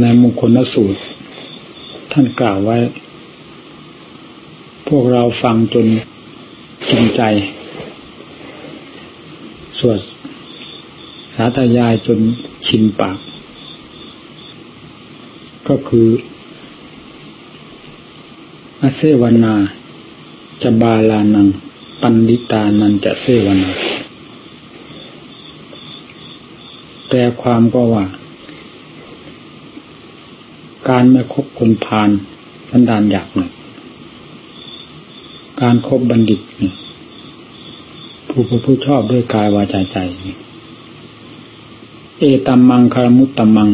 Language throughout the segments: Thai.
ในมงคลสูตร ท่านกล่าวไว้ พวกเราฟังจนจนใจ สวดสาธยายจนชินปาก ก็คืออาเซวนาจะบาลานัง ปันดิตานันจะเซวนาแปลความก็ว่า การไม่คบคนพาลสันดานอยากหนึ่งการครบบัณฑิตนี่ผู้ผู้ชอบด้วยกายวาจาใจ เอตัมมังคารมุตตัมมัง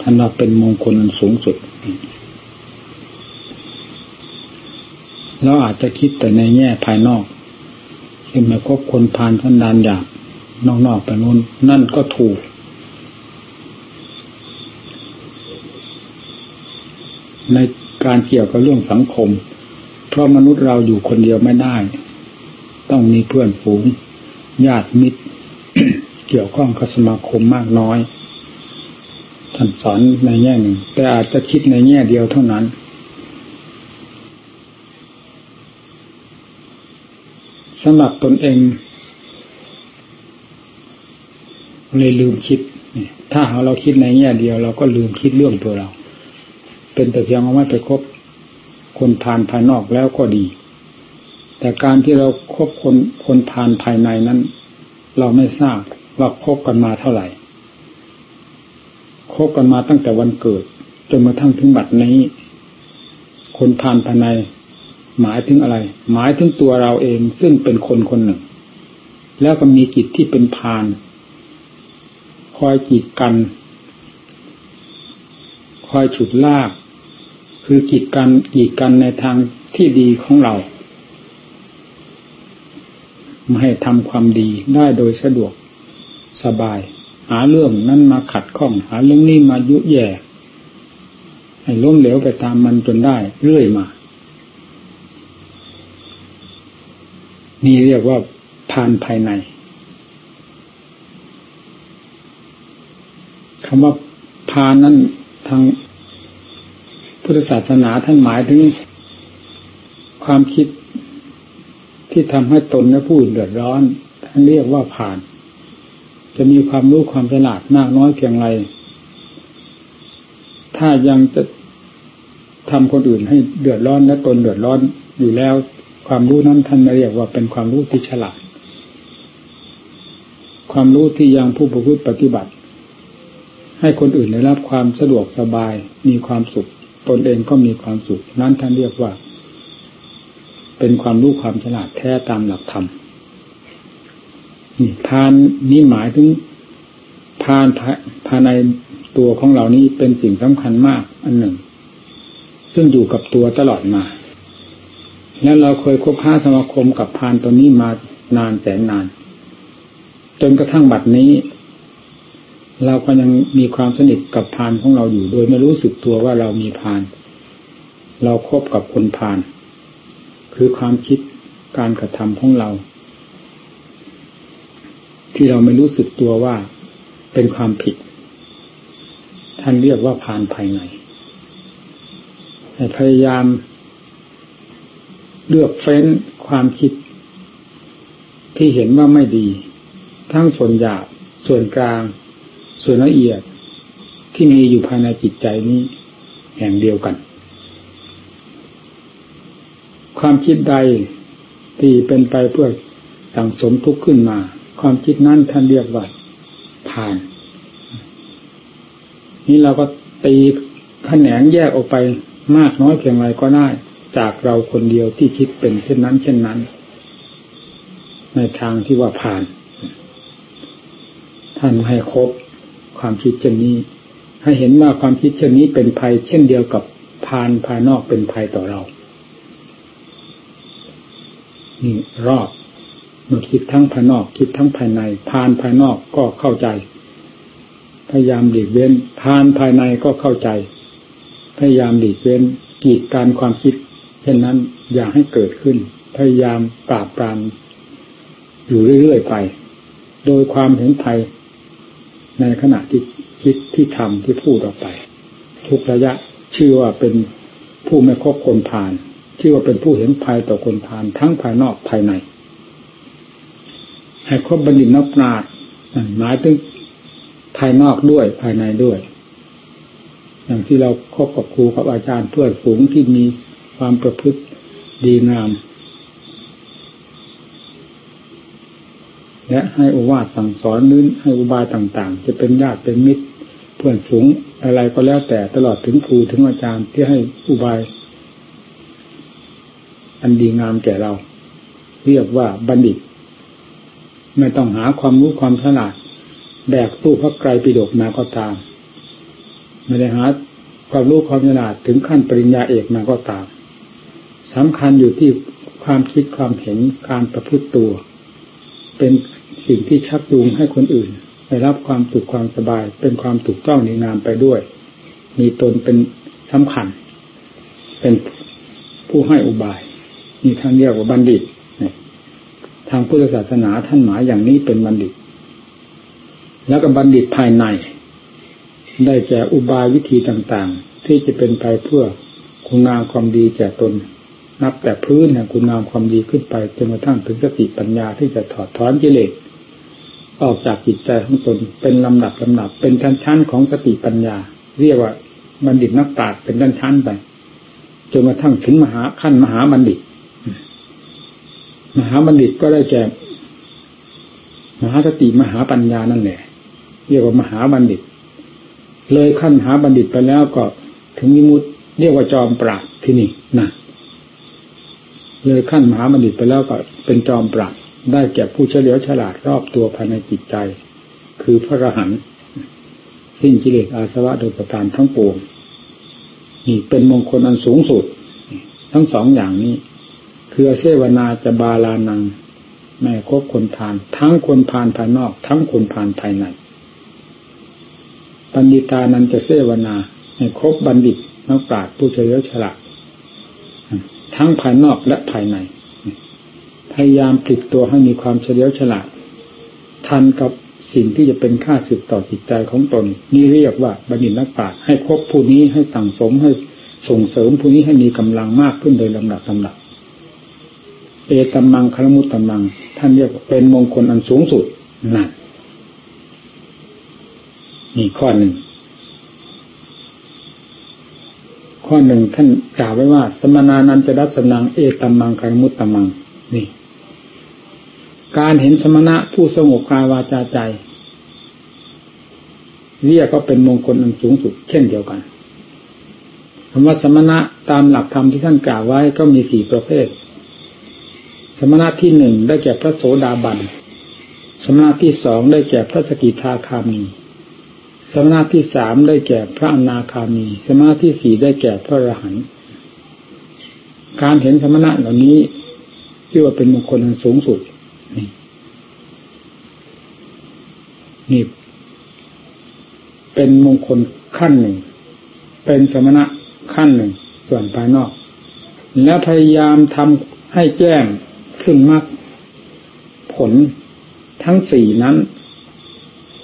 ท่านว่าเป็นมงคลอันสูงสุดเราอาจจะคิดแต่ในแง่ภายนอกเห็นมาคบคนพานสันดานอยากนอกๆไปนู้นนั่นก็ถูก ในการเกี่ยวกับเรื่องสังคม เพราะมนุษย์เราอยู่คนเดียวไม่ได้ ต้องมีเพื่อนฝูง ญาติมิตร เกี่ยวข้องกับสมาคมมากน้อยท่านสอนในแง่หนึ่ง แต่อาจจะคิดในแง่เดียวเท่านั้น สำหรับตนเองเลยลืมคิด ถ้าเราคิดในแง่เดียว เราก็ลืมคิดเรื่องตัวเรา เป็นแต่เพียงเอาไว้ไปคบคนผ่านภายนอกแล้วก็ดี แต่การที่เราครบคนคนผ่านภายในนั้น เราไม่ทราบว่าคบกันมาเท่าไหร่คบกันมาตั้งแต่วันเกิด จนมาทั้งถึงบัดนี้ คนผ่านภายใน หมายถึงอะไร หมายถึงตัวเราเองซึ่งเป็นคนคนหนึ่ง แล้วก็มีกิจที่เป็นพาน คอยกีดกัน คอยฉุดลาก คือกีดกันกีดกันในทางที่ดีของเรา ไม่ให้ทำความดีได้โดยสะดวกสบาย หาเรื่องนั้นมาขัดข้อง หาเรื่องนี้มายุแย่ ให้ล้มเหลวไปตามมันจนได้เรื่อยมา นี่เรียกว่าพานภายในคำว่าพานนั้นทาง พุทธศาสนาท่านหมายถึงความคิดที่ทำให้ตนและผู้อื่นเดือดร้อน ท่านเรียกว่าผ่าน จะมีความรู้ความฉลาดมากน้อยเพียงไร ถ้ายังจะทำคนอื่นให้เดือดร้อนและตนเดือดร้อนอยู่แล้ว ความรู้นั้นท่านเรียกว่าเป็นความรู้ที่ฉลาด ความรู้ที่ยังผู้ประพฤติปฏิบัติ ให้คนอื่นได้รับความสะดวกสบายมีความสุข ตนเองก็มีความสุข นั้นท่านเรียกว่า เป็นความรู้ความฉลาดแท้ตามหลักธรรมนี่พานนี้หมายถึงพานภายในตัวของเรานี้เป็นสิ่งสำคัญมากอันหนึ่ง ซึ่งอยู่กับตัวตลอดมา แล้วเราเคยคบค้าสมาคมกับพานตัวนี้มานานแสนนาน จนกระทั่งบัดนี้ เราก็ยังมีความสนิทกับพานของเราอยู่ โดยไม่รู้สึกตัวว่าเรามีพาน เราครบกับคนพาน คือความคิดการกระทำของเรา ที่เราไม่รู้สึกตัวว่าเป็นความผิด ท่านเรียกว่าพานภายในพยายามเลือกเฟ้นความคิด ที่เห็นว่าไม่ดี ทั้งส่วนหยาบส่วนกลาง ส่วนละเอียดที่มีอยู่ภายในจิตใจนี้แห่งเดียวกัน ความคิดใดที่เป็นไปเพื่อสั่งสมทุกข์ขึ้นมา ความคิดนั้นท่านเรียกว่าผ่าน นี่เราก็ตีขแขนงแยกออกไปมากน้อยเพียงไรก็ได้จากเราคนเดียวที่คิดเป็นเช่นนั้น เช่นนั้น ในทางที่ว่าผ่าน ท่านให้ครบ ความคิดเช่นนี้ ให้เห็นว่าความคิดเช่นนี้เป็นภัยเช่นเดียวกับพานภายนอกเป็นภัยต่อเรานี่รอบเมื่อคิดทั้งภายนอก คิดทั้งภายใน พานภายนอกก็เข้าใจ พยายามหลีกเว้น พานภายในก็เข้าใจ พยายามหลีกเว้น กีดการความคิด เช่นนั้นอย่าให้เกิดขึ้น พยายามปราบปรามอยู่เรื่อยๆไป โดยความเห็นภัย ในขณะที่คิดที่ทำที่พูดออกไป ทุกระยะชื่อว่าเป็นผู้ไม่คบคนผ่าน ชื่อว่าเป็นผู้เห็นภัยต่อคนผ่าน ทั้งภายนอกภายใน ให้คบบัณฑิตนักปราชญ์หมายถึงภายนอกด้วยภายในด้วย อย่างที่เราคบกับครูกับอาจารย์เพื่อนฝูงที่มีความประพฤติดีงาม และให้อุวาสสั่งสอนนื้นให้อุบายต่าง ๆ จะเป็นญาติเป็นมิตร เพื่อนฝูงอะไรก็แล้วแต่ตลอดถึงครูถึงอาจารย์ที่ให้อุบาย อันดีงามแก่เรา เรียกว่าบัณฑิต ไม่ต้องหาความรู้ความฉลาดแบกตู้พระไกรปิฎกมาก็ตาม ไม่ได้หาความรู้ความฉลาดถึงขั้นปริญญาเอกมาก็ตามสำคัญอยู่ที่ความคิดความเห็นการประพฤติตัว เป็น สิ่งที่ชักจูงให้คนอื่น ได้รับความสุขความสบาย เป็นความถูกต้องในงามไปด้วย มีตนเป็นสำคัญ เป็นผู้ให้อุบายมีทางเรียกว่าบัณฑิตทางพุทธศาสนาท่านหมายอย่างนี้เป็นบัณฑิต แล้วก็บัณฑิตภายใน ได้แก่อุบายวิธีต่างๆ ที่จะเป็นไปเพื่อคุณงามความดีแก่ตน นับแต่พื้นแห่งคุณงามความดีขึ้นไปจนกระทั่งถึงสติปัญญาที่จะถอดถอนกิเลส ออกจากจิตใจของตนเป็นลำดับลำดับ เป็นชั้นชั้นของสติปัญญา เรียกว่าบัณฑิตนักปราชญ์เป็นชั้นชั้นไปจนกระทั่งถึงมหาขั้นมหาบัณฑิต มหาบัณฑิตก็ได้แก่มหาสติมหาปัญญานั่นแหละ เรียกว่ามหาบัณฑิต เลยขั้นมหาบัณฑิตไปแล้วก็ถึงมิมุตเรียกว่าจอมปราดที่นี่นะเลยขั้นมหาบัณฑิตไปแล้วก็เป็นจอมปราด ได้แก่ผู้เฉลียวฉลาดรอบตัวภายในจิตใจ คือพระอรหันต์สิ้นกิเลสอาสวะโดยประการทั้งปวงนี่เป็นมงคลอันสูงสุด ทั้งสองอย่างนี้ คือเสวนาจะบาลานังแม่คบคนพาน ทั้งคนพานภายนอก ทั้งคนพานภายในปัญญิตานันจะเสวนาให้คบบัณฑิตนักปราชญ์ผู้เฉลียวฉลาดทั้งภายนอกและภายใน พยายามปลิดตัวให้มีความเฉลียวฉลาด ทันกับสิ่งที่จะเป็นค่าสืบต่อจิตใจของตน นี่เรียกว่าบัณฑิตนักปราชญ์ให้คบผู้นี้ให้สั่งสมให้ส่งเสริมผู้นี้ให้มีกำลังมากขึ้นโดยลำดับลำดับเอตัมมังคารมุตตัมมัง ท่านเรียกว่าเป็นมงคลอันสูงสุดนั่นนี่ข้อหนึ่ง ข้อหนึ่งท่านกล่าวไว้ว่า สมนานันจะรัสนังเอตัมมังคารมุตตมัง นี่ การเห็นสมณะผู้สงบกายวาจาใจ เรียกก็เป็นมงคลอันสูงสุดเช่นเดียวกันคำว่าสมณะตามหลักธรรมที่ท่านกล่าวไว้ก็มีสี่ประเภท สมณะที่หนึ่งได้แก่พระโสดาบัน สมณะที่สองได้แก่พระสกิทาคามี สมณะที่สามได้แก่พระอนาคามี สมณะที่สี่ได้แก่พระอรหันต์ การเห็นสมณะเหล่านี้ที่ว่าเป็นมงคลอันสูงสุด นี่นี่เป็นมงคลขั้นหนึ่ง เป็นสมณะขั้นหนึ่ง ส่วนภายนอก แล้วพยายามทำให้แจ้งขึ้นมากผลทั้งสี่นั้น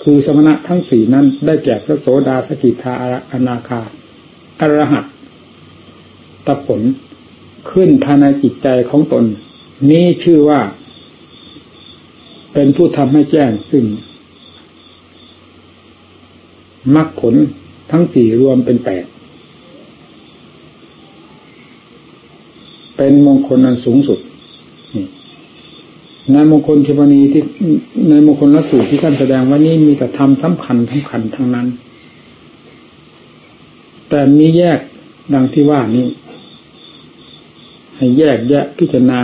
คือสมณะทั้งสี่นั้น ได้แก่พระโสดาสกิทาอนาคาอรหัตตผลขึ้นภายในจิตใจของตน นี้ชื่อว่า เป็นผู้ทำให้แจ้งซึ่งมรรคผลทั้งสี่รวมเป็นแปด เป็นมงคลอันสูงสุดในมงคลเทวนีที่ในมงคลละสูตรที่ท่านแสดงว่านี่มีแต่ธรรมสำคัญสำคัญทั้งนั้น แต่มีแยกดังที่ว่านี้ ให้แยกแยะพิจารณา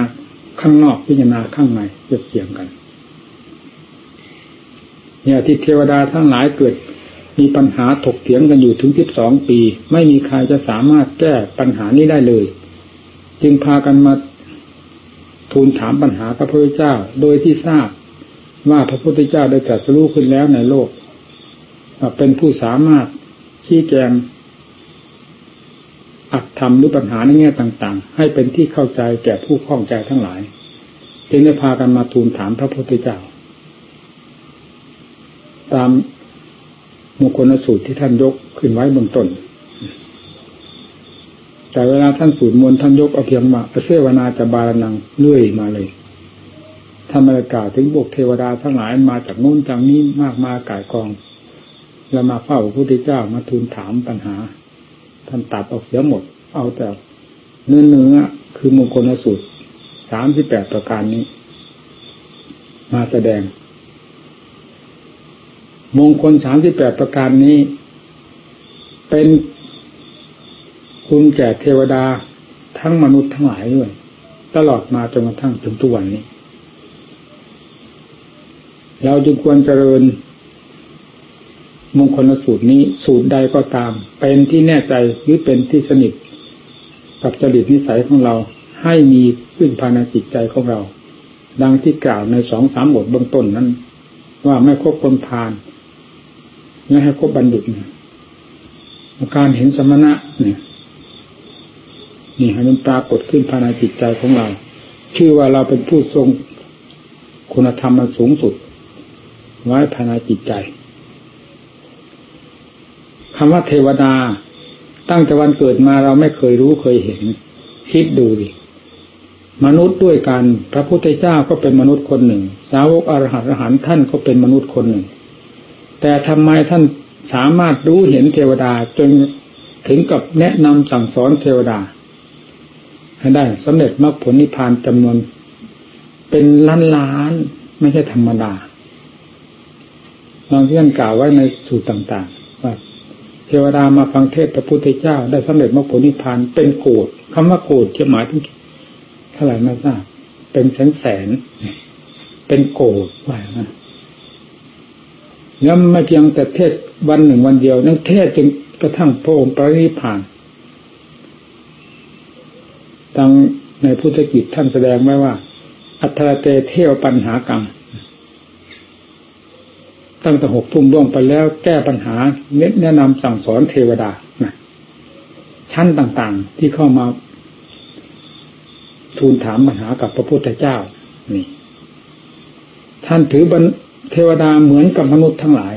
ข้างนอกพิจารณาข้างในเทียบเทียงกัน เนี่ยที่เทวดาทั้งหลายเกิด มีปัญหาถกเถียงกันอยู่ถึงสิบสองปี ไม่มีใครจะสามารถแก้ปัญหานี้ได้เลย จึงพากันมาทูลถามปัญหาพระพุทธเจ้า โดยที่ทราบว่าพระพุทธเจ้าได้ตรัสรู้ขึ้นแล้วในโลกเป็นผู้สามารถชี้แจงอัดทำหรือปัญหาในแง่ต่าง ๆ ให้เป็นที่เข้าใจแก่ผู้ข้องใจทั้งหลาย จึงได้พากันมาทูลถามพระพุทธเจ้า ตามมงคลสูตรที่ท่านยกขึ้นไว้เบื้องต้น แต่เวลาท่านสูตรมนท่านยกเอาเพียงว่าเสวนาจะบาลนังเลื่อยมาเลยทำบรรยากาศถึงบวกเทวดาทั้งหลายมาจากโน้นจากนี้มากมากายกอง แล้วมาเฝ้าพระพุทธเจ้ามาทูลถามปัญหา ท่านตัดออกเสียหมด เอาแต่เนื้อเนื้อคือมงคลสูตรสามสิบแปดประการนี้ มาแสดง มงคลสามสิบแปดประการนี้ เป็นคุณแก่เทวดาทั้งมนุษย์ทั้งหลายด้วย ตลอดมาจนกระทั่งถึงทุกวันนี้ เราจึงควรเจริญ มงคลสูตรนี้สูตรใดก็ตาม เป็นที่แน่ใจหรือเป็นที่สนิทกับจริตนิสัยของเราให้มีขึ้นภายในจิตใจของเรา ดังที่กล่าวในสองสามบทเบื้องต้นนั้น ว่าไม่ครบคนพาน ไม่ให้ครบบัณฑิตการเห็นสมณะเนี่ยนี่ให้มันปรากฏขึ้นภายในจิตใจของเรา ชื่อว่าเราเป็นผู้ทรงคุณธรรมมันสูงสุด ไว้ภายในจิตใจคำว่าเทวดา ตั้งแต่วันเกิดมาเราไม่เคยรู้เคยเห็น คิดดูดิมนุษย์ด้วยกัน พระพุทธเจ้าก็เป็นมนุษย์คนหนึ่ง สาวกอรหัตอรหันท่านก็เป็นมนุษย์คนหนึ่ง แต่ทำไมท่านสามารถรู้เห็นเทวดาจนถึงกับแนะนำสั่งสอนเทวดา ให้ได้สำเร็จมรรคผลนิพพานจำนวน เป็นล้านล้านไม่ใช่ธรรมดาลองที่ท่านกล่าวไว้ในสูตรต่างๆ ว่า เทวดามาฟังเทศพระพุทธเจ้า ได้สำเร็จมรรคผลนิพพานเป็นโกรธคำว่าโกรธจะหมายถึงเท่าไหร่ไม่ทราบเป็นแสนแสนเป็นโกรธว่านะ แล้วไม่เพียงแต่เทศวันหนึ่งวันเดียว นั่นเทศจนกระทั่งพระองค์ปรินิพพานตังในพุทธกิจท่านแสดงไว้ว่า อัตรเตเทวปัญหากรรมตั้งแต่หกทุ่มล่วงไปแล้วแก้ปัญหาแนะนำสั่งสอนเทวดานะชั้นต่างๆที่เข้ามา ทูลถามปัญหากับพระพุทธเจ้านี่ ท่านถือบัน เทวดาเหมือนกับมนุษย์ทั้งหลาย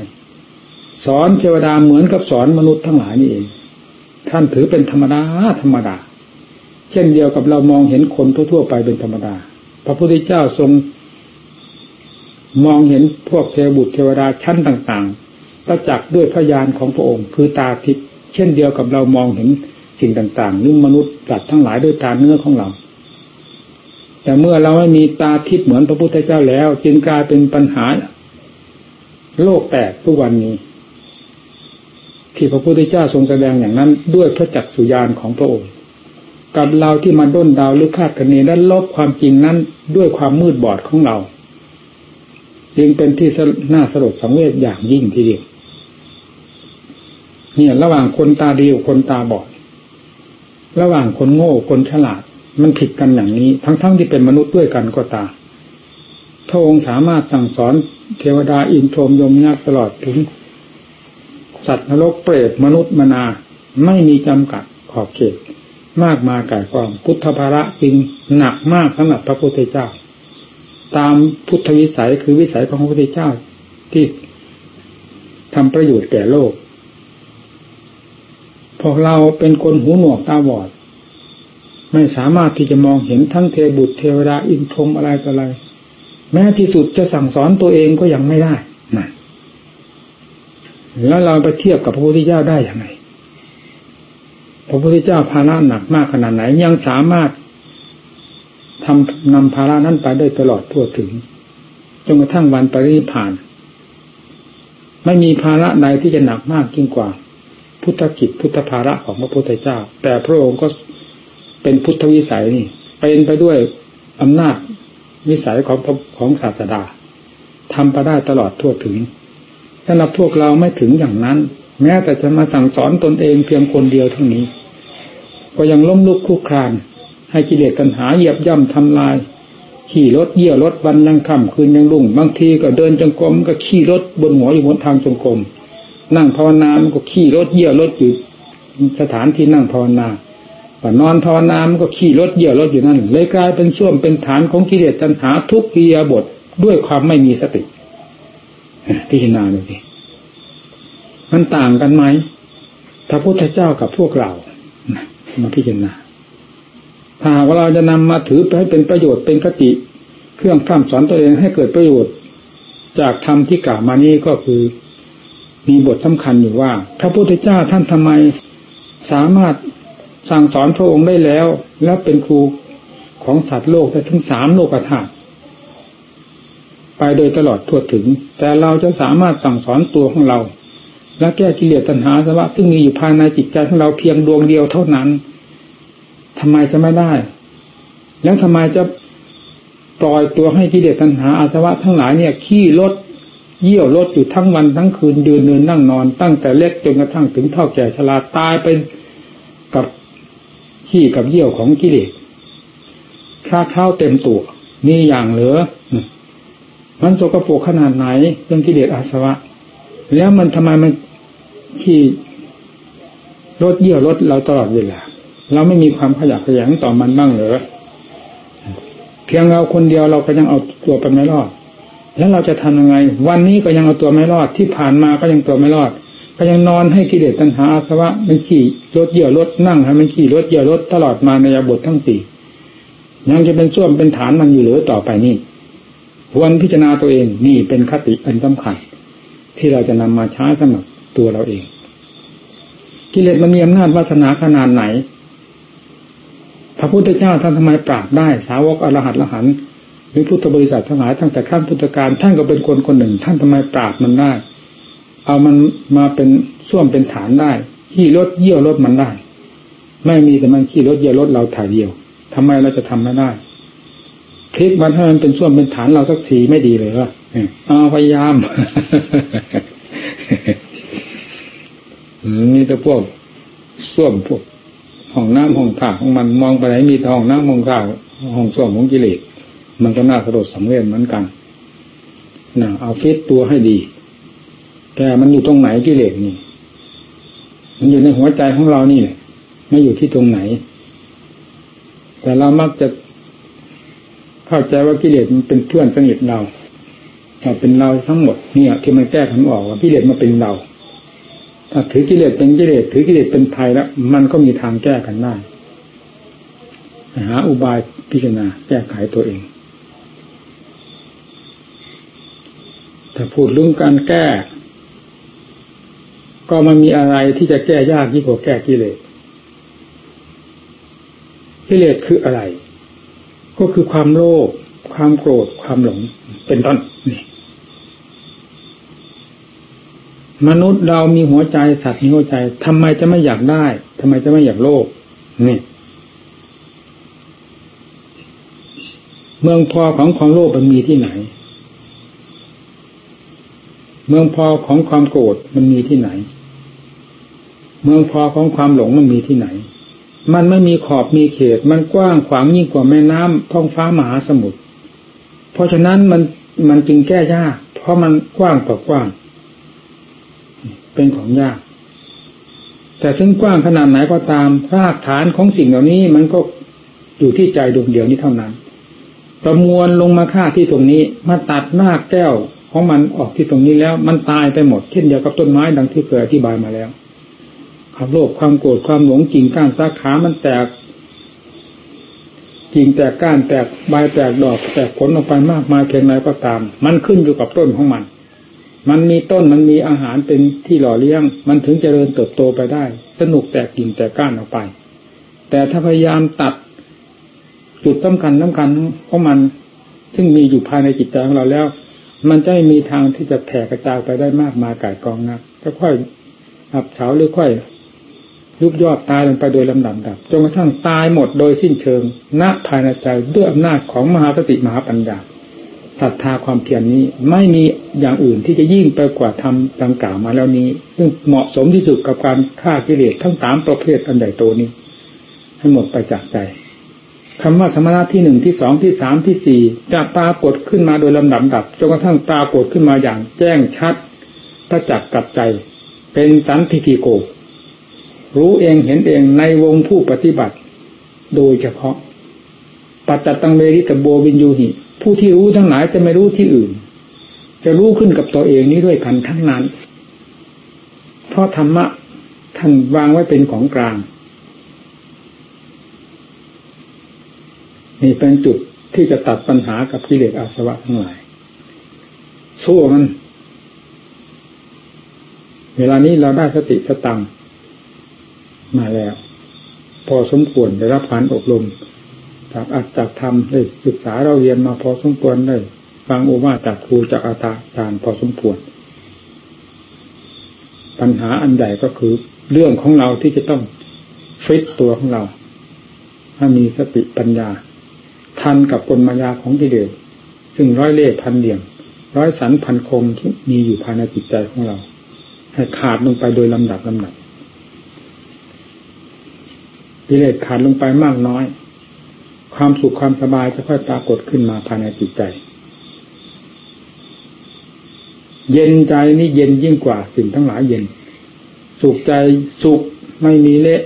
สอนเทวดาเหมือนกับสอนมนุษย์ทั้งหลายนี่เอง ท่านถือเป็นธรรมดาธรรมดา เช่นเดียวกับเรามองเห็นคนทั่วๆไปเป็นธรรมดา พระพุทธเจ้าทรง มองเห็นพวกเทวบุตรเทวดาชั้นต่างๆประจักษ์ด้วยพยานของพระองค์ คือตาทิพย์เช่นเดียวกับเรามองเห็นสิ่งต่างๆนึ่งมนุษย์ตัดทั้งหลายด้วยตาเนื้อของเราแต่เมื่อเราไม่มีตาทิพย์เหมือนพระพุทธเจ้าแล้ว จึงกลายเป็นปัญหา โลกแตกทุกวันนี้ ที่พระพุทธเจ้าทรงแสดงอย่างนั้น ด้วยพระจักสุญานของพระองค์กับเราที่มาด้นดาวหรือคาดคะเนและลบความจริงนั้นด้วยความมืดบอดของเรา จึงเป็นที่น่าสลดสังเวชอย่างยิ่งทีเดียวเนี่ยระหว่างคนตาดีกับคนตาบอด ระหว่างคนโง่คนฉลาด มันผิดกันอย่างนี้ ทั้งๆทที่เป็นมนุษย์ด้วยกันก็ตาม ระองค์สามารถสั่งสอนเทวดาอินทรมยมยักษ์ตลอดถึง สัตว์นรกเปรตมนุษย์มนา ไม่มีจำกัดขอบเขต มากมายก่ายกองพุทธภาระจึงหนักมากสำหรับพระพุทธเจ้า ตามพุทธวิสัยคือวิสัยของพระพุทธเจ้าที่ทำประโยชน์แก่โลกพวกเราเป็นคนหูหนวกตาบอด ไม่สามารถที่จะมองเห็นทั้งเทบุตรเทวดาอินทรมอะไรต่ออะไร แม้ที่สุดจะสั่งสอนตัวเองก็ยังไม่ได้นะแล้วเราไปเทียบกับพระพุทธเจ้าได้อย่างไรพระพุทธเจ้าภาระหนักมากขนาดไหน ยังสามารถทำนำภาระนั้นไปได้ตลอดทั่วถึงจนกระทั่งวันปรินิพาน ไม่มีภาระใดที่จะหนักมากยิ่งกว่า พุทธกิจพุทธภาระของพระพุทธเจ้า แต่พระองค์ก็เป็นพุทธวิสัยนี่เป็นไปด้วยอำนาจ วิสัยของของศาสดาทำไปได้ตลอดทั่วถึงสำหรับพวกเราไม่ถึงอย่างนั้น แม้แต่จะมาสั่งสอนตนเองเพียงคนเดียวเท่านี้ ก็ยังล้มลุกคุกคราน ให้กิเลสตัณหาเหยียบย่ำทำลาย ขี่รถเยี่ยวรถวันยังค่ำคืนยังรุ่ง บางทีก็เดินจงกรมก็ขี่รถบนหัวอยู่บนทางจงกรมนั่งภาวนามันก็ขี่รถเยี่ยวรถอยู่สถานที่นั่งภาวนา ว่านอนภาวนามันก็ขี่รถเยี่ยวรถอยู่นั่นเลยกลายเป็นช่วงเป็นฐานของกิเลสตัณหาทุกปียาบทด้วยความไม่มีสติพิจารณาดูสิมันต่างกันไหมพระพุทธเจ้ากับพวกเรามาพิจารณาถ้าว่าเราจะนำมาถือไปให้เป็นประโยชน์เป็นคติ เครื่องพร่ำสอนตัวเองให้เกิดประโยชน์ จากธรรมที่กล่าวมานี้ก็คือมีบทสำคัญอยู่ว่า พระพุทธเจ้าท่านทำไมสามารถ สั่งสอนพระองค์ได้แล้ว แล้วเป็นครูของสัตว์โลกได้ถึงสามโลกธาตุไปโดยตลอดทั่วถึง แต่เราจะสามารถสั่งสอนตัวของเรา และแก้กิเลสตัณหาสวะซึ่งมีอยู่ภายในจิตใจของเราเพียงดวงเดียวเท่านั้นทำไมจะไม่ได้ แล้วทำไมจะปล่อยตัวให้กิเลสตัณหาอาสวะทั้งหลายเนี่ยขี้ลดเยี่ยวลดอยู่ทั้งวันทั้งคืนเดินเนินนั่งนอน ตั้งแต่เล็กจนกระทั่งถึงเท่าแก่ชราตายไปกับ ขี้กับเยี่ยวของกิเลสคราเท้าเต็มตัวนี่อย่างเหลือมันโสกโปรกขนาดไหนเรื่องกิเลสอาสวะ แล้วมันทำไมมันที่ลดเยี่ยวลดเราตลอดเวลาเราไม่มีความขยักขยันต่อมันบ้างเหรอเพียงเราคนเดียวเราก็ยังเอาตัวไปไม่รอด แล้วเราจะทำยังไง วันนี้ก็ยังเอาตัวไม่รอดที่ผ่านมาก็ยังตัวไม่รอด ก็ยังนอนให้กิเลสตัณหาอาสวะมันขี่รถเยี่ยวรถนั่งให้มันขี่รถเยี่ยวรถตลอดมาในยาบททั้งสี่ยังจะเป็นส่วมเป็นฐานมันอยู่หรือต่อไปนี่ควรพิจารณาตัวเองนี่เป็นคติอันสำคัญ ที่เราจะนำมาใช้สำหรับตัวเราเอง กิเลสมันมีอำนาจวาสนาขนาดไหน พระพุทธเจ้าท่านทำไมปราบได้ สาวกอรหัตละหันหรือพุทธบริษัททั้งหลายตั้งแต่ขั้นพุทธการท่านก็เป็นคนคนหนึ่ง ท่านทำไมปราบมันได้ เอามันมาเป็นส่วมเป็นฐานได้ ขี่รถเยี่ยวรถมันได้ ไม่มีแต่มันขี่รถเยี่ยวรถเราถ่ายเดียวทำไมเราจะทำไม่ได้พลิกมันให้มันเป็นส่วนเป็นฐานเราสักทีไม่ดีเลยวะเอาพยายามนี่แต่พวกส้วมพวกห้องน้ำห้องถ่าของมันมองไปไหนมีทองน้ำห้องถ่าห้องส้วมของกิเลสมันก็น่าสะดดสังเวชเหมือนกันนะเอาฟิตตัวให้ดี แต่มันอยู่ตรงไหนกิเลสนี่ มันอยู่ในหัวใจของเรานี่ไม่อยู่ที่ตรงไหน แต่เรามักจะเข้าใจว่ากิเลสมันเป็นเพื่อนสนิทเราถ้าเป็นเราทั้งหมดเนี่ย ที่มันแก้ขันออกว่ากิเลสมาเป็นเราถ้าถือกิเลสเป็นกิเลสถือกิเลสเป็นภัยแล้ว มันก็มีทางแก้กันได้หาอุบายพิจารณาแก้ไขตัวเอง ถ้าพูดเรื่องการแก้ ก็มันมีอะไรที่จะแก้ยากยิ่งกว่าแก้กิเลส กิเลสคืออะไร ก็คือความโลภ ความโกรธ ความหลง เป็นต้นนี่มนุษย์เรามีหัวใจสัตว์มีหัวใจทำไมจะไม่อยากได้ทำไมจะไม่อยากโลภนี่ เมืองพอของความโลภมันมีที่ไหน เมืองพอของความโกรธมันมีที่ไหน เมืองพอของความหลงมันมีที่ไหน มันไม่มีขอบมีเขต มันกว้างขวางยิ่งกว่าแม่น้ำท้องฟ้ามหาสมุทรเพราะฉะนั้นมันมันจึงแก้ยาก เพราะมันกว้างต่อกว้าง เป็นของยาก แต่ถึงกว้างขนาดไหนก็ตามรากฐานของสิ่งเหล่านี้ มันก็อยู่ที่ใจดวงเดียวนี้เท่านั้น ประมวลลงมาค่าที่ตรงนี้ มาตัดหน้าแก้วของมันออกที่ตรงนี้แล้ว มันตายไปหมดเช่นเดียวกับต้นไม้ดังที่เคยอธิบายมาแล้ว ความโลภความโกรธความหลงกิ่งก้านสาขามันแตกกิ่งแตกก้านแตกใบแตกดอกแตกผลออกไปมากมายเพียงไรก็ตาม มันขึ้นอยู่กับต้นของมัน มันมีต้นมันมีอาหารเป็นที่หล่อเลี้ยง มันถึงจเจริญเติบโตไปได้ สนุกแตกกิ่งแตกก้านออกไป แต่ถ้าพยายามตัดจุดสำคัญสำคัญของมันซึ่งมีอยู่ภายในจิตใจของเราแล้ว มันจะไม่มีทางที่จะแผ่กระจายไปได้มากมายกายกองนักก็ค่อยอับเฉาหรือค่อย ยุบยอดตายลงไปโดยลำดับดับจนกระทั่งตายหมดโดยสิ้นเชิงณภายในใจด้วยอำนาจของมหาสติมหาปัญญาศรัทธาความเพียรนนี้ไม่มีอย่างอื่นที่จะยิ่งไปกว่าทำดังกล่าวมาแล้วนี้ ซึ่งเหมาะสมที่สุดกับการฆ่ากิเลสทั้งสามประเภทอันใหญ่โตนี้ให้หมดไปจากใจคำว่าสมณะที่หนึ่งที่สองที่สามที่สี่จะปรากฏขึ้นมาโดยลำดับดับจนกระทั่งปรากฏขึ้นมาอย่างแจ้งชัดประจักษ์กับใจ เป็นสันทิฏฐิโก รู้เองเห็นเองในวงผู้ปฏิบัติ โดยเฉพาะ ปัจจตังเวริตโบวินยูหิผู้ที่รู้ทั้งหลายจะไม่รู้ที่อื่น จะรู้ขึ้นกับตัวเองนี้ด้วยกันทั้งนั้น เพราะธรรมะท่านวางไว้เป็นของกลางนี่เป็นจุดที่จะตัดปัญหากับกิเลสอาสวะทั้งหลาย สู้มัน เวลานี้เราได้สติสตัง มาแล้ว พอสมควรได้รับการอบรมจากอัตจากธรรมได้ศึกษาเราเรียนมาพอสมควรได้ฟังโอวาจากครูจากอาจารย์พอสมควร ปัญหาอันใหญ่ก็คือเรื่องของเราที่จะต้องฟิตตัวของเราถ้ามีสติปัญญา ทันกับกลมายาของกิเลสซึ่งร้อยเล่พันเหลี่ยม ร้อยสันพันคมที่มีอยู่ภายในจิตใจของเรา ให้ขาดลงไปโดยลำดับลำดับ กิเลสขาดลงไปมากน้อย ความสุขความสบายจะค่อยปรากฏขึ้นมาภายในจิตใจ เย็นใจนี่เย็นยิ่งกว่าสิ่งทั้งหลายเย็น สุขใจสุขไม่มีเละ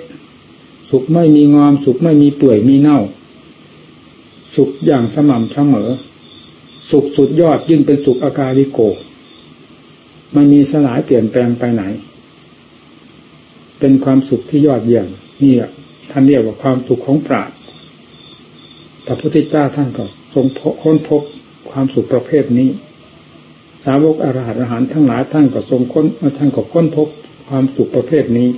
สุขไม่มีงอม สุขไม่มีเปื่อยมีเน่า สุขอย่างสม่ำเสมอ สุขสุดยอดยิ่งเป็นสุขอาการิโกมันมีสลายเปลี่ยนแปลงไปไหน เป็นความสุขที่ยอดเยี่ยมนี่ ท่านเรียกว่าความสุขของปราดพระพุทธเจ้าท่านก็ทรงค้นพบความสุขประเภทนี้ สาวกอรหัตอาหารทั้งหลายท่านก็ทรงค้นท่านก็ค้นพบความสุขประเภทนี้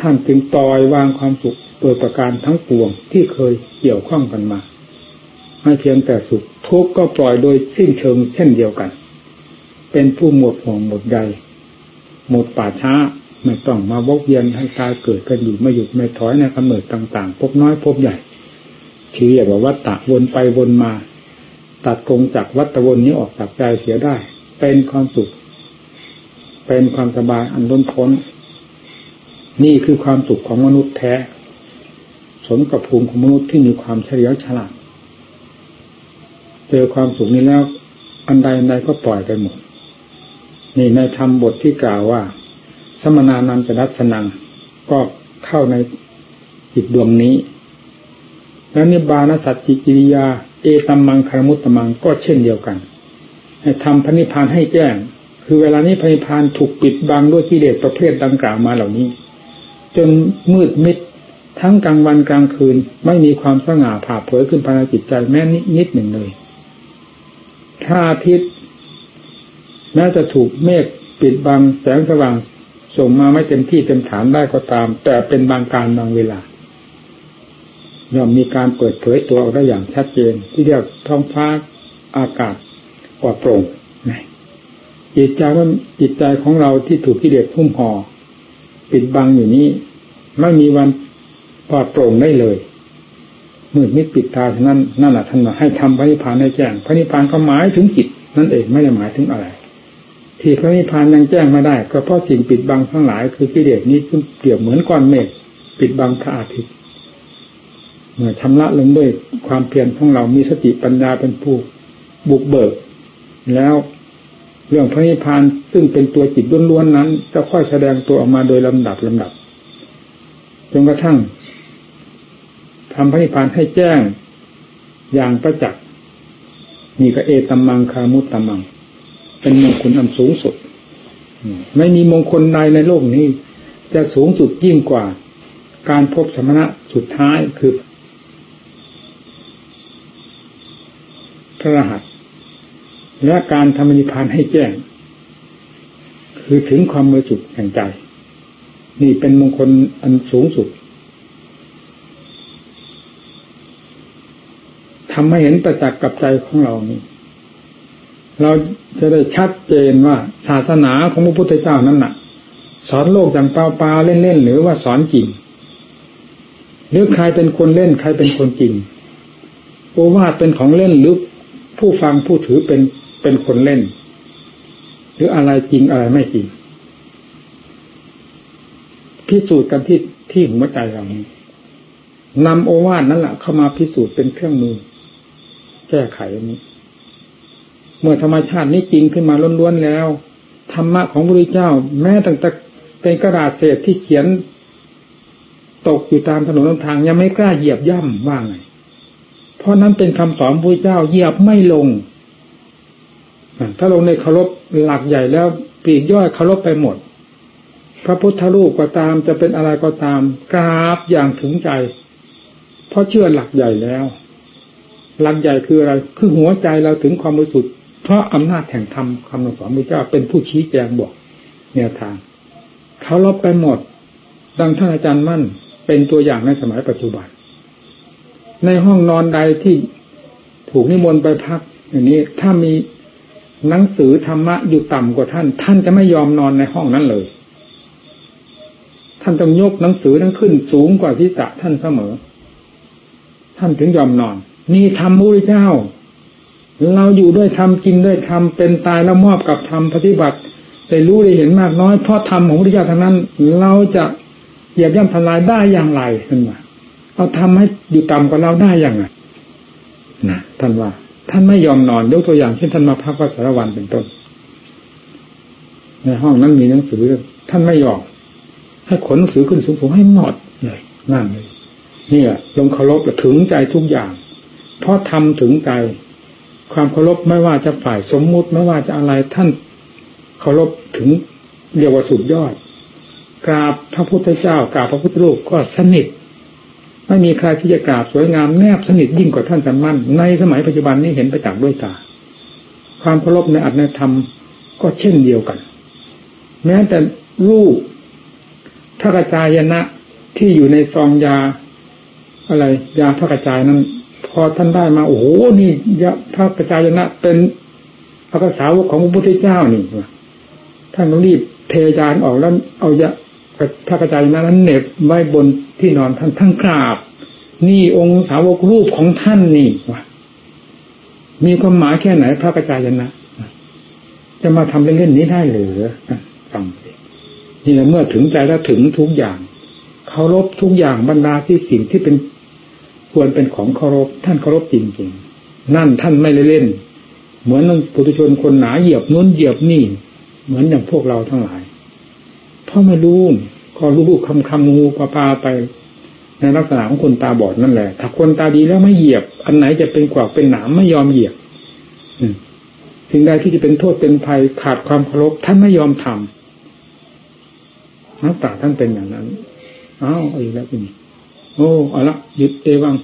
ท่านจึงปล่อยวางความสุขโดยประการทั้งปวงที่เคยเกี่ยวข้องกันมาไม่เพียงแต่สุขทุกข์ก็ปล่อยโดยสิ้นเชิงเช่นเดียวกัน เป็นผู้หมดห่วงหมดใยหมดป่าช้า ไม่ต้องมาวกเวียนให้ตายเกิดกันอยู่ไม่หยุดไม่ถอยในกำเนิดต่างๆ พบน้อยพบใหญ่ที่เรียกว่าวัฏฏะวนไปวนมา ตัดกงจากวัฏวนนี้ออกจากใจเสียได้ เป็นความสุข เป็นความสบายอันล้นพ้น นี่คือความสุขของมนุษย์แท้ สมกับภูมิของมนุษย์ที่มีความเฉลียวฉลาดเจอความสุขนี้แล้ว อันใดอันใดก็ปล่อยไปหมดนี่ในธรรมบทที่กล่าวว่า สมนานันจะดัชนัง ก็เข้าในจิตดวงนี้ แล้วนิบานสัจจิกิริยา เอตัมมังคารมุตตมังก็เช่นเดียวกันให้ทำพระนิพพานให้แจ้ง คือเวลานี้พระนิพพานถูกปิดบังด้วยกิเลสประเภทดังกล่าวมาเหล่านี้ จนมืดมิดทั้งกลางวันกลางคืนไม่มีความสง่าผ่าเผยขึ้นภายในจิตใจแม้นิดนิดหนึ่งเลยถ้าอาทิตย์แม้จะถูกเมฆปิดบังแสงสว่าง ส่งมาไม่เต็มที่เต็มฐานได้ก็ตาม แต่เป็นบางการบางเวลาย่อมมีการเปิดเผยตัวออกได้อย่างชัดเจน ที่เรียกท้องฟ้าอากาศปลอดโปร่งจิตใจว่าจิตใจของเราที่ถูกกิเลสพุ่มห่อปิดบังอยู่นี้ไม่มีวันปลอดโปร่งได้เลยมืดมิดปิดตาท่านั้นนั่นแหละท่านให้ทำพระนิพพานให้แจ้งพระนิพพานก็หมายถึงจิตนั่นเองไม่ได้หมายถึงอะไร ที่พระนิพพานยังแจ้งไม่ได้ ก็เพราะสิ่งปิดบังทั้งหลายคือกิเลสนี้ซึ่งเปรียบเหมือนก้อนเมฆปิดบังพระอาทิตย์เมื่อชำระลงด้วยความเพียรของเรามีสติปัญญาเป็นผู้บุกเบิก แล้วเรื่องพระนิพพานซึ่งเป็นตัวจิตล้วนๆนั้น จะค่อยแสดงตัวออกมาโดยลำดับลำดับจนกระทั่งทำพระนิพพานให้แจ้งอย่างประจักษ์นี่ก็เอตัมมังคามุตตัมมัง เป็นมงคลอันสูงสุดไม่มีมงคลใดในโลกนี้ จะสูงสุดยิ่งกว่า การพบสมณะสุดท้ายคือ พระรหัส และการทำนิพพานให้แจ้ง คือถึงความบริสุทธิ์แห่งใจ นี่เป็นมงคลอันสูงสุดทำให้เห็นประจักษ์กับใจของเรานี่ เราจะได้ชัดเจนว่าศาสนาของพระพุทธเจ้านั้นน่ะ สอนโลกอย่างเปล่าๆเล่นๆหรือว่าสอนจริงหรือใครเป็นคนเล่นใครเป็นคนจริงโอวาทเป็นของเล่นหรือผู้ฟังผู้ถือเป็นเป็นคนเล่น หรืออะไรจริงอะไรไม่จริง พิสูจน์กันที่ที่หัวใจเรานี้นำโอวาทนั่นแหละเข้ามาพิสูจน์เป็นเครื่องมือ แก้ไขนี้ เมื่อธรรมชาตินี้จริงขึ้นมาล้วนๆแล้วธรรมะของพระพุทธเจ้า แม้ตั้งแต่เป็นกระดาษเศษที่เขียน ตกอยู่ตามถนนทางยังไม่กล้าเหยียบย่ำว่าไงเพราะนั้นเป็นคำสอนพระเจ้าเหยียบไม่ลง ถ้าลงในเคารพหลักใหญ่แล้วปีกย่อยเคารพไปหมด พระพุทธรูปก็ตามจะเป็นอะไรก็ตามกราบอย่างถึงใจ เพราะเชื่อหลักใหญ่แล้ว หลักใหญ่คืออะไร คือหัวใจเราถึงความบริสุทธิ์ เพราะอำนาจแห่งธรรมคำสอนพระเจ้าเป็นผู้ชี้แจงบอกแนวทางเขาลบไปหมด ดังท่านอาจารย์มั่นเป็นตัวอย่างในสมัยปัจจุบัน ในห้องนอนใดที่ถูกนิมนต์ไปพัก อย่างนี้ถ้ามีหนังสือธรรมะอยู่ต่ำกว่าท่าน ท่านจะไม่ยอมนอนในห้องนั้นเลย ท่านต้องยกหนังสือนั้นขึ้นสูงกว่าที่ตะท่านเสมอ ท่านถึงยอมนอน นี่ธรรมพุทธเจ้า เราอยู่ด้วยธรรมกินด้วยธรรมเป็นตายแล้วมอบกับธรรมปฏิบัติได้รู้ได้เห็นมากน้อยเพราะธรรมของพระพุทธเจ้าทั้งนั้น เราจะเหยียบย่ำทำลายได้อย่างไรท่านว่าเอาทำให้อยู่ต่ำกว่าเราได้อย่างไรนะท่านว่า ท่านไม่ยอมนอนยกตัวอย่างเช่นท่านมาพักวัดสารวันเป็นต้น ในห้องนั้นมีหนังสือ ท่านไม่ยอมให้ขนหนังสือขึ้นสูงผมให้หมดเลยนั่นเลยนี่ยลงเคารพถึงใจทุกอย่าง เพราะทำถึงใจ ความเคารพไม่ว่าจะฝ่ายสมมุติไม่ว่าจะอะไรท่านเคารพถึงเรียกว่าสุดยอดกราบพระพุทธเจ้ากราบพระพุทธรูปก็สนิท ไม่มีใครที่จะกราบสวยงามแนบสนิทยิ่งกว่าท่านสัมมั่น ในสมัยปัจจุบันนี้เห็นประจักษ์ด้วยตา ความเคารพในอัตในธรรมก็เช่นเดียวกัน แม้แต่รูปพระกระจายนะที่อยู่ในซองยา อะไร ยาพระกระจายนั้น พอท่านได้มา โอ้โหนี่ยาพระกระจายนะเป็นพระกษาวกของพระพุทธเจ้านี่ท่านต้องรีบเทยานออกแล้วเอายาพระกระจายนั้นเหน็บไว้บนที่นอนท่านทั้งกราบ นี่องค์สาวกรูปของท่านนี่วะมีความหมายแค่ไหนพระกระจายนะจะมาทำเล่นๆนี้ได้หรือฟังนี่แหละเมื่อถึงใจแล้วถึงทุกอย่างเคารพทุกอย่างบรรดาที่สิ่งที่เป็น ควรเป็นของเคารพท่านเคารพจริงๆ นั่นท่านไม่เล่น เหมือนปุถุชนคนหนาเหยียบนู้นเหยียบนี่ เหมือนอย่างพวกเราทั้งหลายเพราะไม่รู้ก็รู้คำคำงูปลาปลาไป ในลักษณะของคนตาบอดนั่นแหละ ถ้าคนตาดีแล้วไม่เหยียบ อันไหนจะเป็นกวากเป็นหนามไม่ยอมเหยียบสิ่งใดที่จะเป็นโทษเป็นภัยขาดความเคารพท่านไม่ยอมทำนักตาท่านเป็นอย่างนั้นอ้าวอีกแล้วนี่ โอ้ เอาละหยุดเอวัง